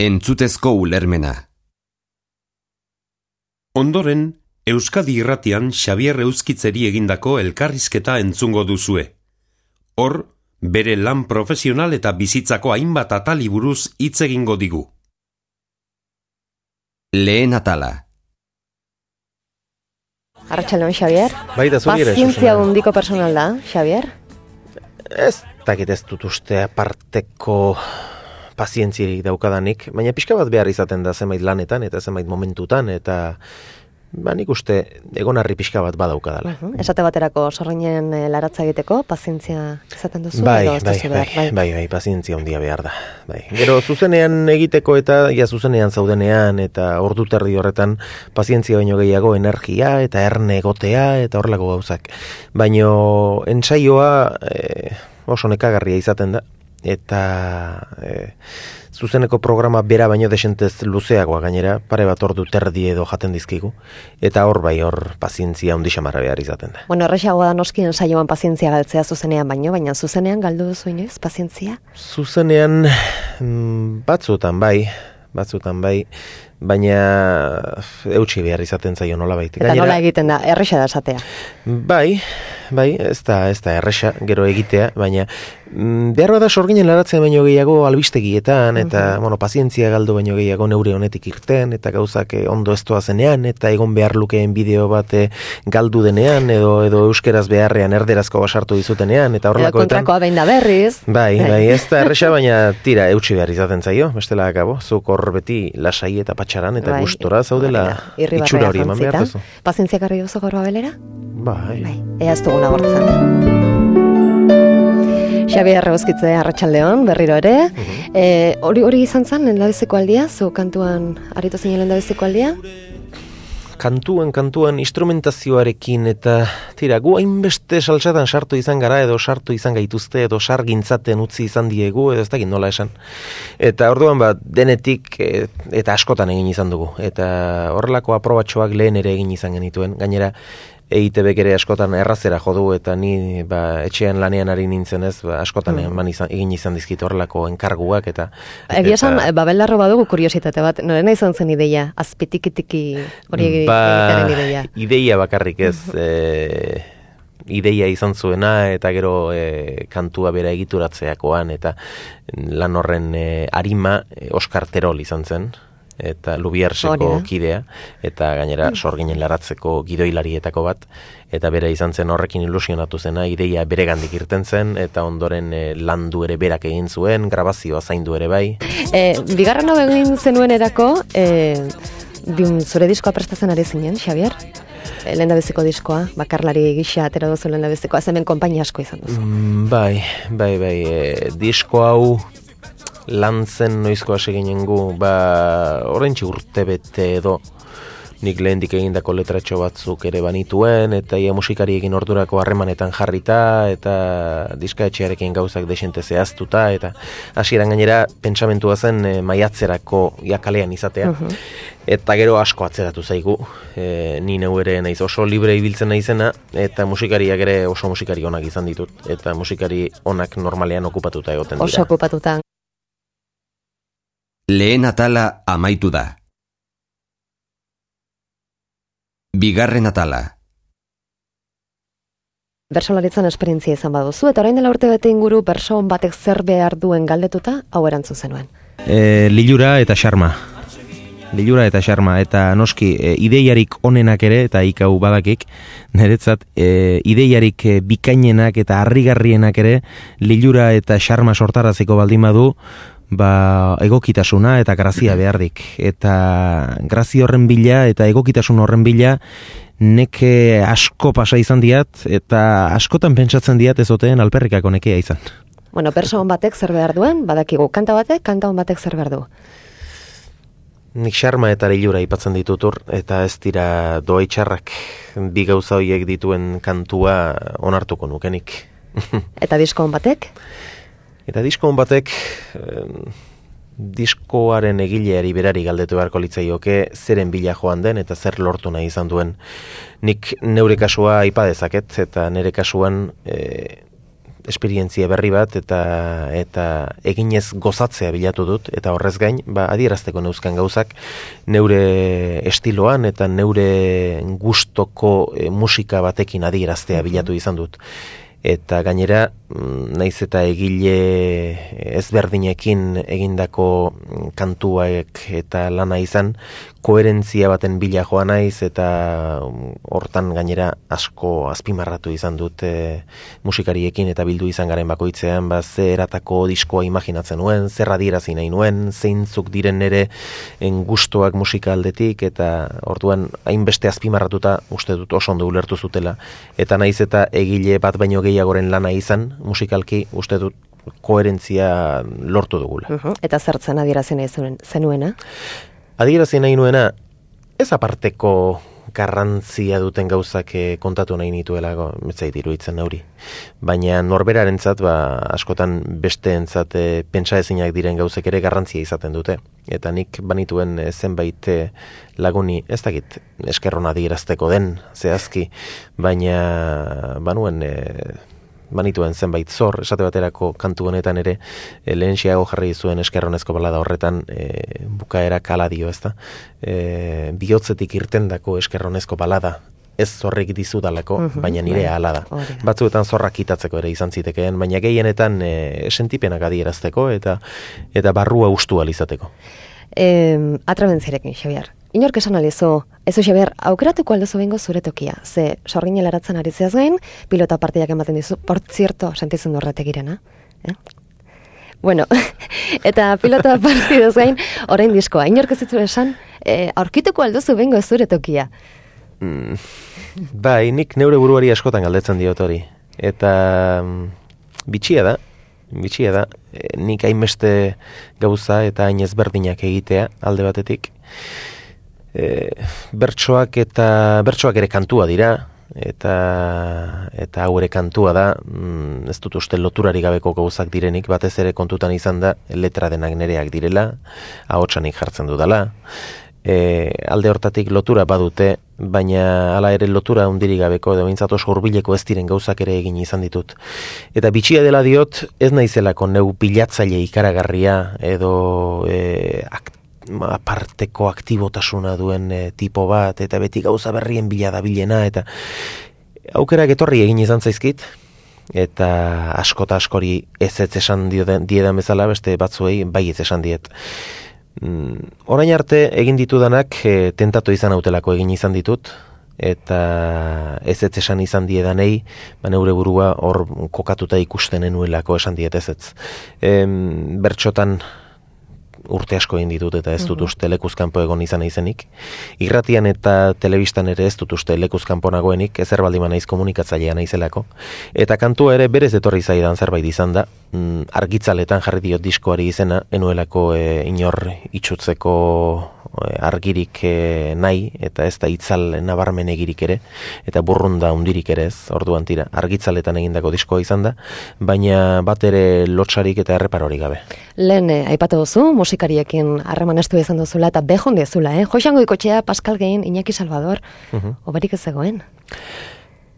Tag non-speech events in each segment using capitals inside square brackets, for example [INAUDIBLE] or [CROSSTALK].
Entzutezko ulermena Ondoren, Euskadi irratian Xabier Euskitzeri egindako elkarrizketa entzungo duzue. Hor, bere lan profesional eta bizitzako hainbat atali buruz hitz egingo digu. Lehen atala Arratxaldeon, Xavier. Bai, da zuri ere, Pazientzia handiko personal da, Xavier. Ez dakit ez dut uste aparteko pazientzirik daukadanik, baina pixka bat behar izaten da zenbait lanetan eta zenbait momentutan, eta ba nik uste egonarri pixka bat badaukadala. Uh Esate baterako sorginen eh, laratza egiteko, pazientzia izaten duzu, Bai, edo ez bai, bai, behar, bai, bai, pazientzia handia behar da. Bai. Gero zuzenean egiteko eta ja zuzenean zaudenean eta ordu terdi horretan pazientzia baino gehiago energia eta erne egotea eta horrelako gauzak. Baino entsaioa eh, oso nekagarria izaten da eta eh, zuzeneko programa bera baino desentez luzeagoa gainera, pare bat ordu terdi edo jaten dizkigu, eta hor bai hor pazientzia handi xamarra behar izaten da. Bueno, erresagoa da noskien saioan pazientzia galtzea zuzenean baino, baina zuzenean galdu duzu inoiz, pazientzia? Zuzenean mm, batzutan bai, batzutan bai, baina eutxi behar izaten zaio nola baita. Eta nola egiten da, erresa da esatea. Bai, bai, ez da, ez da erresa, gero egitea, baina mm, behar bada sorginen laratzen baino gehiago albistegietan, eta, bueno, pazientzia galdu baino gehiago neure honetik irten, eta gauzak eh, ondo ez zenean, eta egon behar lukeen bideo bat eh, galdu denean, edo edo euskeraz beharrean erderazko basartu dizutenean, eta Edo horrelakoetan. kontrakoa behin da berriz. Bai, bai, ez da [LAUGHS] erresa, baina tira, eutxi behar izaten zaio, bestela akabo, zuk hor beti lasai eta patxaran, eta Bai, gustora zaudela irribarrea itxura hori eman behar duzu. Pazientzia karri duzu gaur babelera? Bai, Bai, ea ez dugun agortzen. Xabi Arrebozkitze arratsaldeon berriro ere. Mhm. Eh, hori hori izan zen lehendabiziko aldia, zu kantuan aritu zinen lehendabiziko aldia? kantuan, kantuan instrumentazioarekin eta tira, gu hainbeste salsatan sartu izan gara edo sartu izan gaituzte edo sargintzaten utzi izan diegu edo ez dakit nola esan. Eta orduan bat denetik e, eta askotan egin izan dugu. Eta horrelako aprobatxoak lehen ere egin izan genituen. Gainera, EITBek ere askotan errazera jodu eta ni ba, etxean lanean ari nintzen ez, ba, askotan eman izan, egin izan dizkit horrelako enkarguak eta... Egia esan, eta- babeldarro badugu kuriositate bat, norena izan zen ideia, azpitikitiki hori egi- egitearen ideia. Ba, ideia bakarrik ez, e, ideia izan zuena eta gero e, kantua bera egituratzeakoan eta lan horren e, arima e, Oskar Terol izan zen eta da. kidea eta gainera sorginen laratzeko gidoilarietako bat eta bere izan zen horrekin ilusionatu zena ideia bere gandik irten zen eta ondoren e, landu ere berak egin zuen grabazioa zaindu ere bai E, bigarren hau egin zenuen erako, e, bin, zure diskoa prestatzen ari zinen, Xavier? E, lehendabiziko diskoa, bakarlari gisa atera duzu lehendabizikoa, hemen konpainia asko izan duzu. Mm, Bai, bai, bai, e, disko hau lan zen noizko hasi ginen gu, ba, orentxe urte bete edo, nik lehendik egindako letratxo batzuk ere banituen, eta ia musikariekin ordurako harremanetan jarrita, eta diskaetxearekin gauzak desente zehaztuta, eta hasieran gainera pentsamentua zen e, maiatzerako ia kalean izatea. Eta gero asko atzeratu zaigu, e, ni neu ere naiz oso libre ibiltzen naizena, eta musikariak ere oso musikari onak izan ditut, eta musikari onak normalean okupatuta egoten dira. Oso okupatuta. Lehen atala amaitu da. Bigarren atala. Bersolaritzan esperientzia izan baduzu, eta orain dela urte bete inguru berso batek zer behar duen galdetuta, hau erantzun zenuen. E, lilura eta xarma. Lilura eta xarma, eta noski e, ideiarik onenak ere, eta ikau badakik, niretzat e, ideiarik e, bikainenak eta harrigarrienak ere, lilura eta xarma sortaraziko baldin badu, ba, egokitasuna eta grazia beharrik. Eta grazia horren bila eta egokitasun horren bila, neke asko pasa izan diat, eta askotan pentsatzen diat ezoteen alperrikako nekea izan. Bueno, berso batek zer behar duen, badakigu, kanta batek, kanta on batek zer behar du. Nik xarma eta lilura aipatzen ditut hor, eta ez dira doaitxarrak bi gauza horiek dituen kantua onartuko nukenik. Eta disko on batek, [LAUGHS] eta disko batek diskoaren egileari berari galdetu beharko litzaioke zeren bila joan den eta zer lortu nahi izan duen. Nik neure kasua aipa dezaket eta nire kasuan e, esperientzia berri bat eta eta eginez gozatzea bilatu dut. Eta horrez gain ba adierazteko neuzkan gauzak neure estiloan eta neure gustoko e, musika batekin adieraztea bilatu izan dut eta gainera mm, naiz eta egile ezberdinekin egindako kantuak eta lana izan koherentzia baten bila joa naiz eta um, hortan gainera asko azpimarratu izan dut e, musikariekin eta bildu izan garen bakoitzean ba ze eratako diskoa imaginatzen nuen, zer adierazi nahi nuen, zeintzuk diren nere en gustoak musika aldetik eta orduan hainbeste azpimarratuta uste dut oso ondo ulertu zutela. Eta naiz eta egile bat baino gehiagoren lana izan musikalki uste dut koherentzia lortu dugula. Eta zertzen adierazi nahi zenuena? adierazi nahi nuena, ez aparteko garrantzia duten gauzak eh, kontatu nahi nituela metzai iruditzen hori. Baina norberaren zat, ba, askotan beste entzat e, eh, pentsa ezinak diren gauzek ere garrantzia izaten dute. Eta nik banituen e, zenbait laguni, ez dakit eskerrona adierazteko den, zehazki, baina banuen manituen zenbait zor, esate baterako kantu honetan ere, e, lehen jarri zuen eskerronezko balada horretan, e, bukaera kala dio ez da, e, bihotzetik irtendako eskerronezko balada, ez zorrik dizudalako, mm baina nire bai, ala da. Batzuetan zorrak kitatzeko ere izan zitekeen, baina gehienetan e, sentipenak adierazteko eta eta barrua ustu alizateko. Eh, atrabentzirekin, Xavier. Inork esan alizu, ez Xavier, aukeratuko aldozu bengo zure tokia. Ze, sorgin elaratzen ari zeaz gain, pilota partiak ematen dizu, por zierto, sentitzen horretek girena. Eh? Bueno, [LAUGHS] eta pilota [LAUGHS] partidaz gain, orain diskoa. Inork ez esan, eh, aurkituko aldozu bengo zure tokia. Mm, bai, nik neure buruari askotan galdetzen diot hori. Eta mm, bitxia da, bitxia da, e, nik hainbeste gauza eta hain ezberdinak egitea alde batetik. E, bertsoak eta bertsoak ere kantua dira eta eta hau ere kantua da mm, ez dut uste loturari gabeko gauzak direnik batez ere kontutan izan da letra denak nereak direla ahotsanik jartzen dudala e, alde hortatik lotura badute baina hala ere lotura hundiri gabeko edo bintzat oso urbileko ez diren gauzak ere egin izan ditut. Eta bitxia dela diot, ez naizelako neu bilatzaile ikaragarria edo e, aparteko aktibotasuna duen e, tipo bat, eta beti gauza berrien bila da bilena, eta aukera getorri egin izan zaizkit, eta askota askori ez ez esan diedan bezala, beste batzuei bai ez esan diet. Mm, orain arte egin ditudanak e, tentatu izan autelako egin izan ditut, eta ez ez esan izan diedanei, ba neure burua hor kokatuta ikusten enuelako esan diet ez ez. bertxotan urte asko egin ditut eta ez dut mhm. uste lekuzkanpo egon izan izenik. Irratian eta telebistan ere ez dut uste lekuzkanpo nagoenik, ezer baldi naiz komunikatzailea naizelako. Eta kantua ere berez etorri zaidan zerbait izan da, mm, argitzaletan jarri diot diskoari izena, enuelako e, inor itxutzeko e, argirik e, nahi, eta ez da itzal nabarmen egirik ere, eta burrunda undirik ere ez, orduan tira, argitzaletan egindako diskoa izan da, baina bat ere lotxarik eta erreparorik gabe. Lehen, eh, aipatu duzu, musikariekin harreman estu izan duzula, eta behon dezula, eh? Joxango ikotxea, Pascal Gein, Iñaki Salvador, uh mhm. -huh. obarik ez zegoen?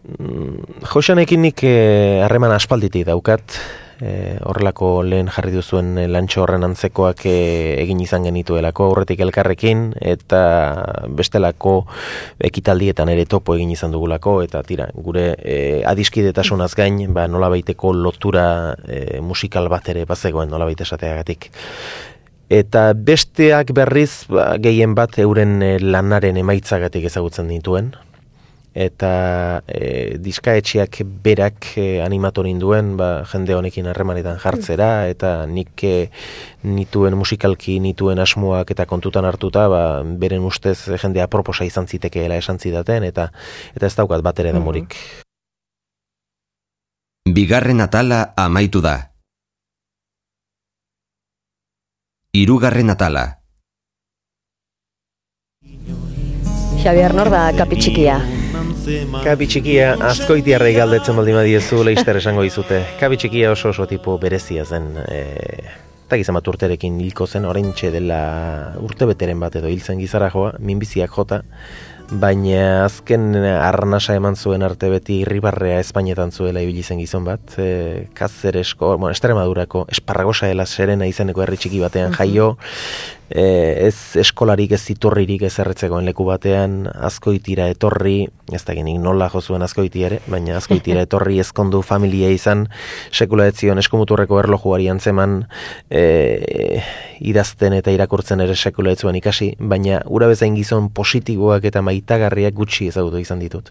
Mm, Joxanekin nik eh, harreman aspalditik daukat, e, horrelako lehen jarri duzuen lantxo horren antzekoak e, egin izan genituelako aurretik elkarrekin eta bestelako ekitaldietan ere topo egin izan dugulako eta tira gure e, adiskidetasunaz gain ba, nola baiteko lotura e, musikal bat ere bazegoen nola baita esateagatik. Eta besteak berriz ba, gehien bat euren lanaren emaitzagatik ezagutzen dituen eta e, diskaetxeak berak e, animatu ninduen ba, jende honekin harremanetan jartzera eta nik e, nituen musikalki nituen asmoak eta kontutan hartuta ba, beren ustez jendea proposa izan zitekeela esan zidaten eta eta ez daukat bat ere demorik. Bigarren atala amaitu da. Hirugarren atala. Xavier Norda, kapitxikia. Kabi txikia askoitiarra galdetzen baldin badiezu leister esango dizute. Kabi txikia oso oso tipo berezia zen. E, eta gizan bat urterekin hilko zen, orain dela urte beteren bat edo hiltzen gizara joa, minbiziak jota, baina azken arnasa eman zuen arte beti irribarrea Espainetan zuela ibili zen gizon bat, e, Kazeresko, bueno, Estremadurako, Esparragosa dela serena izeneko herri txiki batean jaio, e, ez eskolarik, ez iturririk ez erretzekoen leku batean, azkoitira etorri, ez da genik nola jozuen azkoiti ere, baina azkoitira [LAUGHS] etorri ezkondu familia izan, sekula ez zion eskumuturreko erlojuari antzeman, e, idazten eta irakurtzen ere sekula ez zuen ikasi, baina ura bezain gizon positiboak eta maitagarriak gutxi ezagutu izan ditut.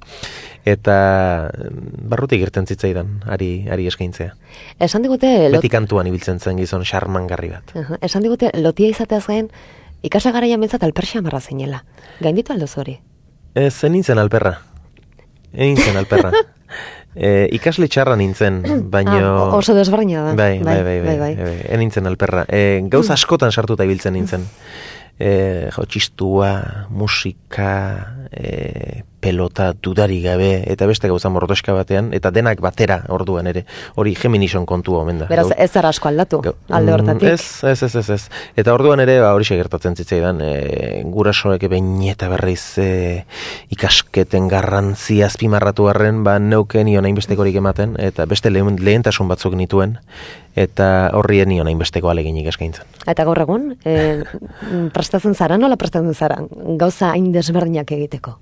Eta mm, barrutik irten zitzaidan, ari, ari eskaintzea. Esan digute... Lot... Beti kantuan ibiltzen zen gizon xarmangarri bat. Uh Esan digute, lotia izateaz gain, ikasa gara jametzat alpersia marra zinela. Gainditu aldo zori? Ez, zen nintzen alperra. Egin zen alperra. [LAUGHS] e, ikasle txarra nintzen, baino... Ah, oso desbarina da. Bai, bai, bai, bai, bai, bai, bai. nintzen alperra. E, gauz askotan sartuta ibiltzen nintzen. E, jo, txistua, musika, e, pelota dudari gabe eta beste gauza mordoska batean eta denak batera orduan ere. Hori Geminison kontu omen da. Beraz ez zara asko aldatu alde mm, hortatik ez, ez, ez, ez, ez. eta orduan ere ba, hori segertatzen zitzaidan e, gurasoek behin eta berriz e, ikasketen garrantzi azpimarratu harren ba neuken ion hainbestekorik ematen eta beste lehen, lehentasun batzuk nituen eta horri nion hainbesteko aleginik eskaintzen. Eta gaur egun e, prestatzen zara nola prestatzen zara? Gauza hain desberdinak egiteko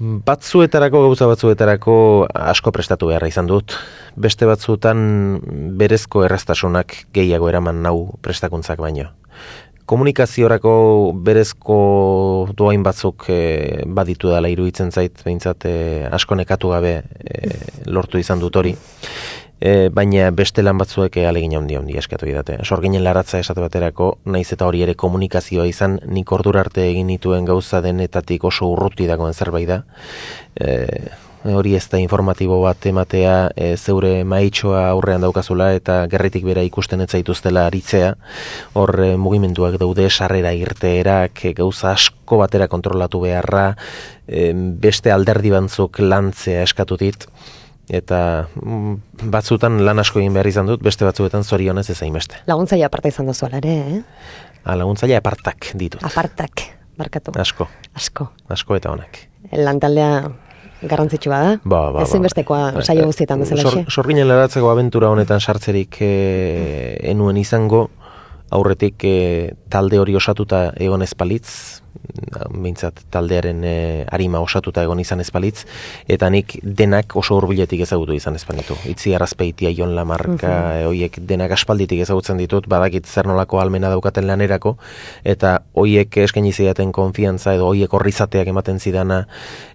Batzuetarako, gauza batzuetarako asko prestatu beharra izan dut. Beste batzuetan berezko erraztasunak gehiago eraman nau prestakuntzak baino. Komunikaziorako berezko doain batzuk e, baditu dela iruditzen zait, behintzat e, asko nekatu gabe e, lortu izan dut hori e, baina beste lan batzuek alegin handi handi eskatu didate. Sorginen laratza esate baterako, naiz eta hori ere komunikazioa izan, nik ordura arte egin dituen gauza denetatik oso urruti dagoen zerbait da. E, hori ez da informatibo bat ematea e, zeure maitxoa aurrean daukazula eta gerritik bera ikusten ez zaituztela aritzea. Hor e, mugimenduak daude, sarrera irteerak, e, gauza asko batera kontrolatu beharra, e, beste alderdi bantzuk lantzea eskatu dit eta mm, batzutan lan asko egin behar izan dut, beste batzuetan zorionez ez beste. Laguntzaile aparta izan duzu ere, eh? A, ah, laguntzaile apartak ditut. Apartak, barkatu. Asko. Asko. Asko eta honak. Lantaldea garrantzitsua da? Ba, ba, ba. Ezin bestekoa saio guztietan bezala Sor, Sorginen laratzeko abentura honetan sartzerik e, enuen izango, aurretik e, talde hori osatuta egon espalitz, mintzat taldearen e, arima osatuta egon izan espalitz, eta nik denak oso hurbiletik ezagutu izan espanitu. Itzi arrazpeitia Jon Lamarka, mm hoiek denak aspalditik ezagutzen ditut, badakit zer nolako almena daukaten lanerako, eta hoiek eskaini zidaten konfiantza edo hoiek horrizateak ematen zidana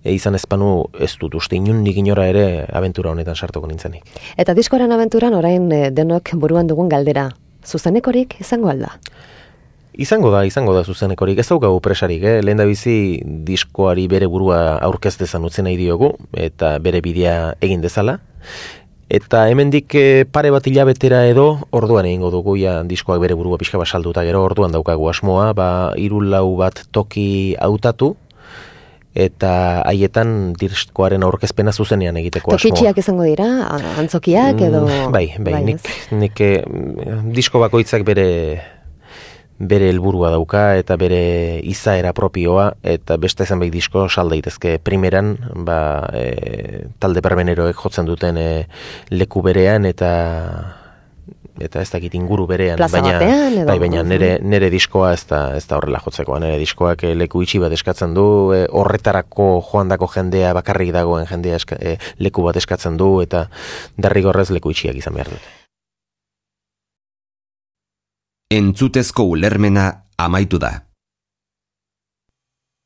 e, izan espanu ez dut uste inundik inora ere aventura honetan sartuko nintzenik. Eta diskoaren aventuran orain denok buruan dugun galdera, zuzenekorik izango alda? Izango da, izango da zuzenekorik, ez daukagu presarik, eh? lehen da bizi diskoari bere burua aurkez dezan utzen nahi diogu, eta bere bidea egin dezala. Eta hemendik eh, pare bat hilabetera edo, orduan egingo dugu, ja, diskoak bere burua pixka basalduta gero, orduan daukagu asmoa, ba, irulau bat toki hautatu, eta haietan diskoaren aurkezpena zuzenean egiteko asmoa. Tokitxiak izango dira, antzokiak edo... Mm, bai, bai, bai nik, nik, eh, disko bakoitzak bere bere helburua dauka eta bere izaera propioa eta beste zenbait disko sal daitezke primeran ba, e, talde berbeneroek jotzen duten e, leku berean eta eta ez dakit inguru berean baina bai baina nere nere diskoa ez da ez da horrela jotzeko nere diskoak e, leku itxi bat eskatzen du e, horretarako joandako jendea bakarrik dagoen jendea e, leku bat eskatzen du eta derrigorrez leku itxiak izan behar dute Entzutezko ulermena amaitu da.